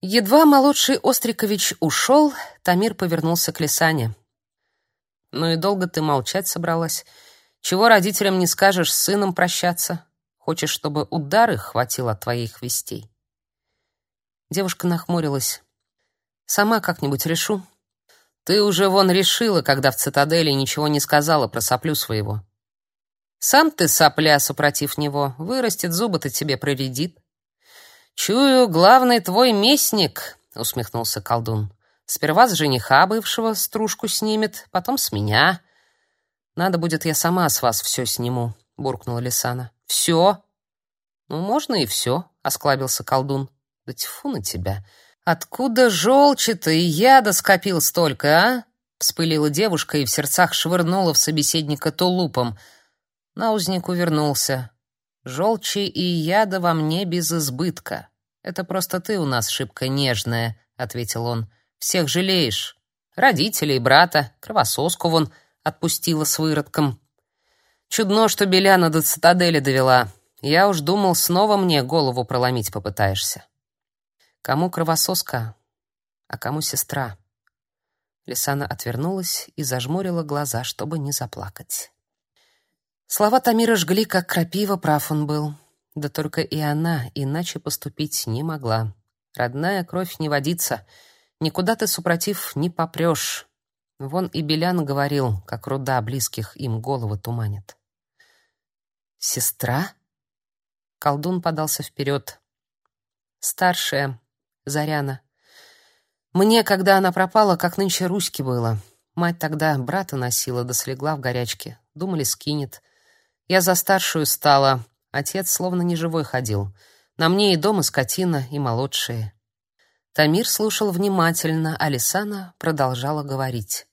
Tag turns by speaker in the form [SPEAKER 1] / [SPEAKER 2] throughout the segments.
[SPEAKER 1] Едва молодший Острикович ушел, Тамир повернулся к Лисане. «Ну и долго ты молчать собралась? Чего родителям не скажешь с сыном прощаться? Хочешь, чтобы удар их хватил от твоих вестей?» Девушка нахмурилась. «Сама как-нибудь решу». «Ты уже вон решила, когда в цитадели ничего не сказала про соплю своего. Сам ты сопля, супротив него, вырастет, зубы-то тебе проредит». «Чую, главный твой местник», — усмехнулся колдун. «Сперва с жениха бывшего стружку снимет, потом с меня». «Надо будет, я сама с вас все сниму», — буркнула Лисана. «Все?» «Ну, можно и все», — осклабился колдун. «Да тьфу на тебя! Откуда желчи-то и яда скопил столько, а?» Вспылила девушка и в сердцах швырнула в собеседника тулупом. Наузник увернулся. Желчи и яда во мне без избытка. Это просто ты у нас шибко нежная, ответил он. Всех жалеешь. Родителей, брата, кровососку вон отпустила с выродком. Чудно, что Беляна до цитадели довела. Я уж думал, снова мне голову проломить попытаешься. Кому кровососка, а кому сестра? Лисана отвернулась и зажмурила глаза, чтобы не заплакать. Слова Тамира жгли, как крапива, прав он был. Да только и она иначе поступить не могла. Родная кровь не водится. Никуда ты, супротив, не попрешь. Вон и Белян говорил, как руда близких им головы туманит. «Сестра?» Колдун подался вперед. «Старшая, Заряна. Мне, когда она пропала, как нынче Руське было. Мать тогда брата носила, да слегла в горячке. Думали, скинет. Я за старшую стала. Отец словно неживой ходил. На мне и дома скотина, и молодшие. Тамир слушал внимательно, а Лисана продолжала говорить.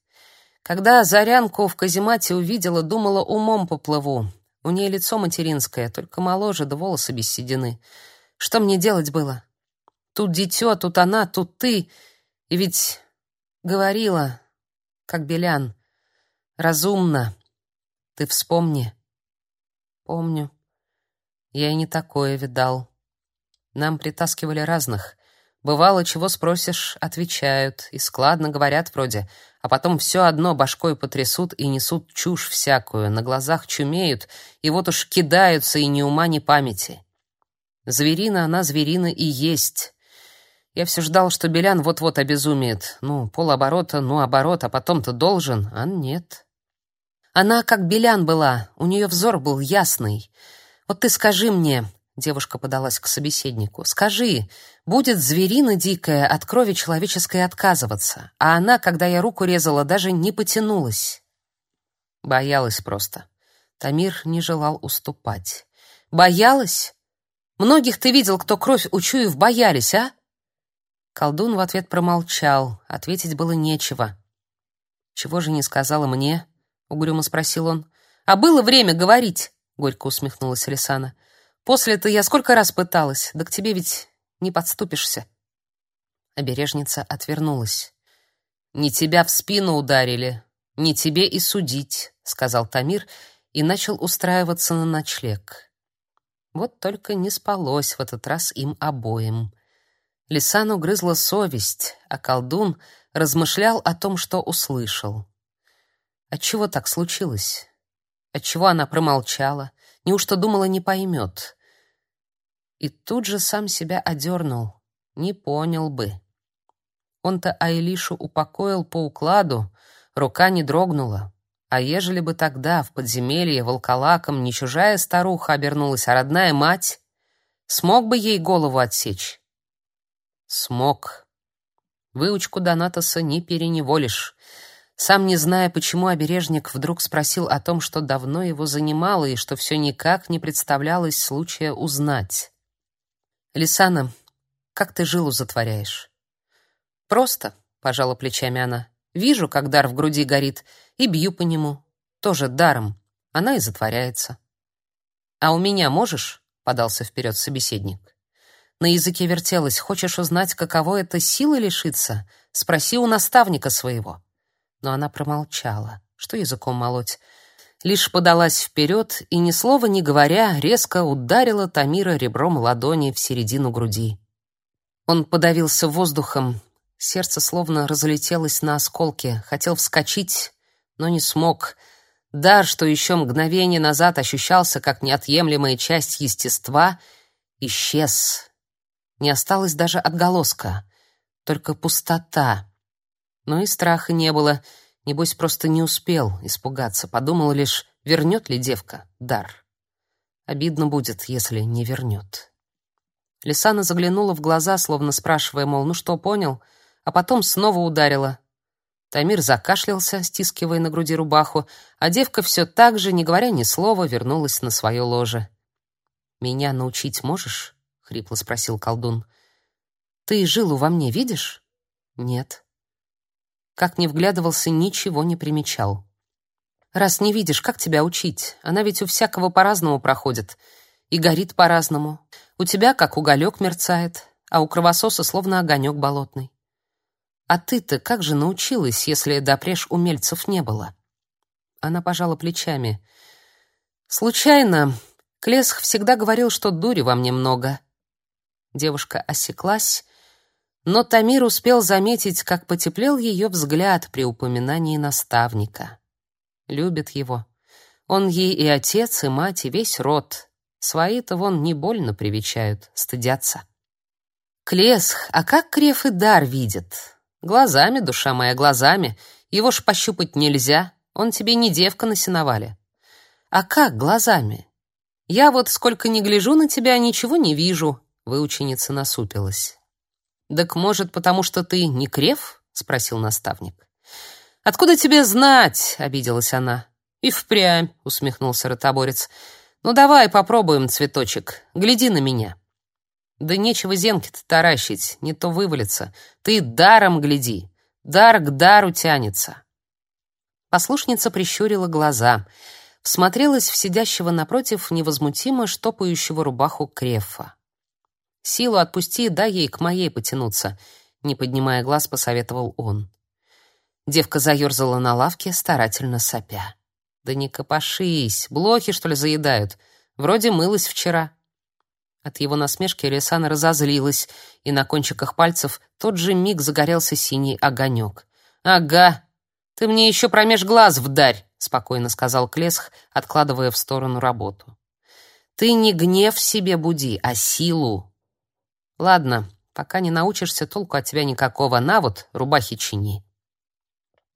[SPEAKER 1] Когда Зарянку в каземате увидела, думала, умом поплыву. У нее лицо материнское, только моложе, да волосы без седины. Что мне делать было? Тут дитё, тут она, тут ты. И ведь говорила, как Белян, разумно. Ты вспомни. Помню. Я и не такое видал. Нам притаскивали разных. Бывало, чего спросишь, отвечают, и складно говорят вроде, а потом все одно башкой потрясут и несут чушь всякую, на глазах чумеют, и вот уж кидаются и ни ума, ни памяти. Зверина она зверина и есть. Я все ждал, что Белян вот-вот обезумеет. Ну, полоборота, ну, оборот, а потом-то должен, а нет. Она как Белян была, у нее взор был ясный. Вот ты скажи мне, девушка подалась к собеседнику. Скажи, будет зверина дикая от крови человеческой отказываться, а она, когда я руку резала, даже не потянулась. Боялась просто. Тамир не желал уступать. Боялась? Многих ты видел, кто кровь учуяв боялись, а? Колдун в ответ промолчал, ответить было нечего. Чего же не сказала мне? Угрюмо спросил он. А было время говорить, горько усмехнулась Лисана. После-то я сколько раз пыталась, да к тебе ведь не подступишься. Обережница отвернулась. Не тебя в спину ударили, не тебе и судить, сказал Тамир и начал устраиваться на ночлег. Вот только не спалось в этот раз им обоим. Лисану грызла совесть, а колдун размышлял о том, что услышал. Отчего так случилось? Отчего она промолчала? Неужто думала, не поймет? И тут же сам себя одернул. Не понял бы. Он-то Айлишу упокоил по укладу, рука не дрогнула. А ежели бы тогда в подземелье волколаком не чужая старуха обернулась, а родная мать, смог бы ей голову отсечь? Смог. Выучку Донатоса не переневолишь. Сам не зная, почему обережник вдруг спросил о том, что давно его занимало и что все никак не представлялось случая узнать. «Лисана, как ты жилу затворяешь?» «Просто», — пожала плечами она. «Вижу, как дар в груди горит, и бью по нему. Тоже даром. Она и затворяется». «А у меня можешь?» — подался вперед собеседник. На языке вертелось. «Хочешь узнать, каково это силы лишиться? Спроси у наставника своего» но она промолчала. Что языком молоть? Лишь подалась вперед и, ни слова не говоря, резко ударила Тамира ребром ладони в середину груди. Он подавился воздухом, сердце словно разлетелось на осколки, хотел вскочить, но не смог. Дар, что еще мгновение назад ощущался как неотъемлемая часть естества, исчез. Не осталось даже отголоска, только пустота. Но и страха не было, небось просто не успел испугаться, подумал лишь, вернет ли девка дар. Обидно будет, если не вернет. Лисана заглянула в глаза, словно спрашивая, мол, ну что, понял? А потом снова ударила. Тамир закашлялся, стискивая на груди рубаху, а девка все так же, не говоря ни слова, вернулась на свое ложе. «Меня научить можешь?» — хрипло спросил колдун. «Ты жилу во мне видишь?» «Нет». Как не вглядывался, ничего не примечал. «Раз не видишь, как тебя учить? Она ведь у всякого по-разному проходит и горит по-разному. У тебя как уголек мерцает, а у кровососа словно огонек болотный. А ты-то как же научилась, если допреж умельцев не было? Она пожала плечами. Случайно. Клесх всегда говорил, что дури во мне много. Девушка осеклась, но Тамир успел заметить, как потеплел ее взгляд при упоминании наставника. Любит его. Он ей и отец, и мать, и весь род. Свои-то вон не больно привечают, стыдятся. Клесх, а как Креф и Дар видит? Глазами, душа моя, глазами. Его ж пощупать нельзя, он тебе не девка на сеновале. А как глазами? Я вот сколько ни гляжу на тебя, ничего не вижу, выученица насупилась. Так может, потому что ты не Креф? спросил наставник. Откуда тебе знать? обиделась она. И впрямь, усмехнулся ротоборец. Ну давай попробуем, цветочек. Гляди на меня. Да нечего зенки-то таращить, не то вывалится. Ты даром гляди. Дар к дару тянется. Послушница прищурила глаза, всмотрелась в сидящего напротив невозмутимо штопающего рубаху крефа. Силу отпусти, дай ей к моей потянуться, не поднимая глаз, посоветовал он. Девка заерзала на лавке, старательно сопя. Да не копошись, блохи, что ли, заедают? Вроде мылась вчера. От его насмешки Ресана разозлилась, и на кончиках пальцев тот же миг загорелся синий огонек. «Ага, ты мне еще промеж глаз вдарь», — спокойно сказал Клесх, откладывая в сторону работу. «Ты не гнев себе буди, а силу. Ладно, пока не научишься, толку от тебя никакого. На вот, рубахи чини».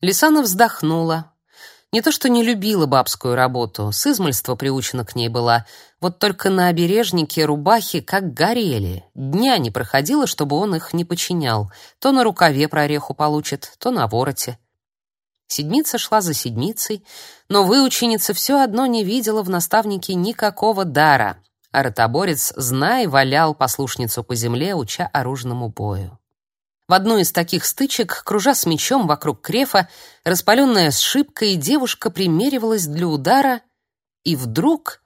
[SPEAKER 1] Лисана вздохнула, не то что не любила бабскую работу, с измольства приучена к ней была. Вот только на обережнике рубахи как горели. Дня не проходило, чтобы он их не починял. То на рукаве прореху получит, то на вороте. Седмица шла за седмицей, но выученица все одно не видела в наставнике никакого дара, а ротоборец, знай, валял послушницу по земле, уча оружному бою. В одну из таких стычек, кружа с мечом вокруг крефа, распаленная сшибкой, девушка примеривалась для удара, и вдруг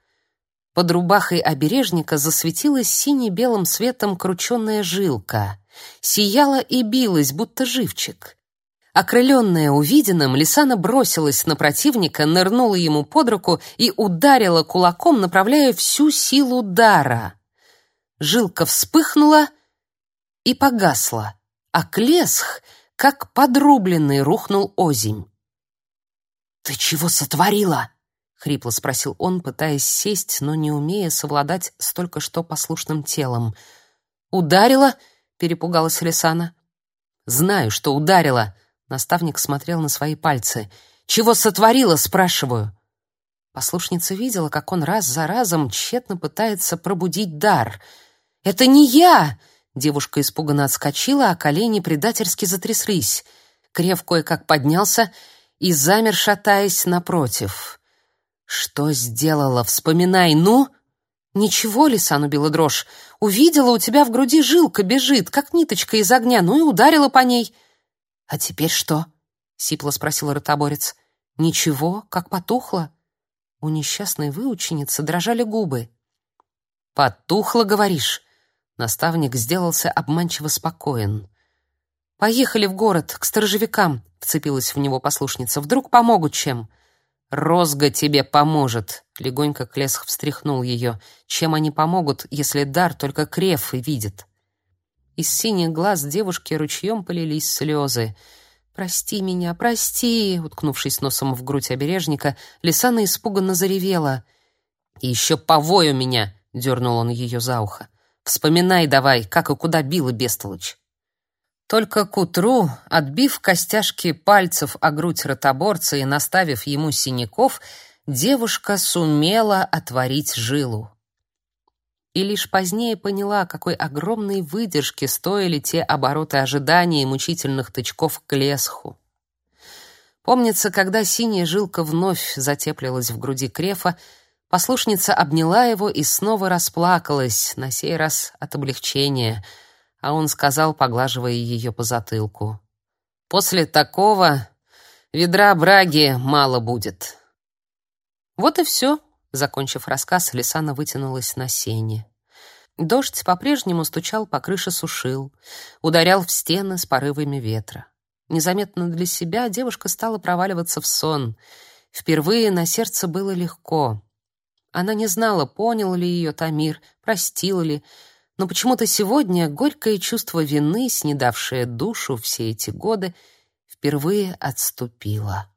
[SPEAKER 1] под рубахой обережника засветилась сине-белым светом крученная жилка. Сияла и билась, будто живчик. Окрыленная увиденным, Лисана бросилась на противника, нырнула ему под руку и ударила кулаком, направляя всю силу удара. Жилка вспыхнула и погасла а Клесх, как подрубленный, рухнул озимь. «Ты чего сотворила?» — хрипло спросил он, пытаясь сесть, но не умея совладать с только что послушным телом. «Ударила?» — перепугалась Лисана. «Знаю, что ударила», — наставник смотрел на свои пальцы. «Чего сотворила?» — спрашиваю. Послушница видела, как он раз за разом тщетно пытается пробудить дар. «Это не я!» Девушка испуганно отскочила, а колени предательски затряслись. Крев кое-как поднялся и замер, шатаясь напротив. «Что сделала? Вспоминай, ну!» «Ничего, Лисан убила дрожь. Увидела, у тебя в груди жилка бежит, как ниточка из огня, ну и ударила по ней». «А теперь что?» — сипло спросил ротоборец. «Ничего, как потухло». У несчастной выученицы дрожали губы. «Потухло, говоришь?» Наставник сделался обманчиво спокоен. «Поехали в город, к сторожевикам», — вцепилась в него послушница. «Вдруг помогут чем?» «Розга тебе поможет», — легонько Клесх встряхнул ее. «Чем они помогут, если дар только креф и видит?» Из синих глаз девушки ручьем полились слезы. «Прости меня, прости!» Уткнувшись носом в грудь обережника, Лисана испуганно заревела. «И еще повой у меня!» — дернул он ее за ухо. «Вспоминай давай, как и куда била бестолочь!» Только к утру, отбив костяшки пальцев о грудь ротоборца и наставив ему синяков, девушка сумела отворить жилу. И лишь позднее поняла, какой огромной выдержки стоили те обороты ожидания и мучительных тычков к лесху. Помнится, когда синяя жилка вновь затеплилась в груди Крефа, послушница обняла его и снова расплакалась, на сей раз от облегчения — а он сказал, поглаживая ее по затылку. «После такого ведра браги мало будет». Вот и все. Закончив рассказ, Лисана вытянулась на сене. Дождь по-прежнему стучал по крыше сушил, ударял в стены с порывами ветра. Незаметно для себя девушка стала проваливаться в сон. Впервые на сердце было легко. Она не знала, понял ли ее Тамир, простил ли, но почему-то сегодня горькое чувство вины, снедавшее душу все эти годы, впервые отступило.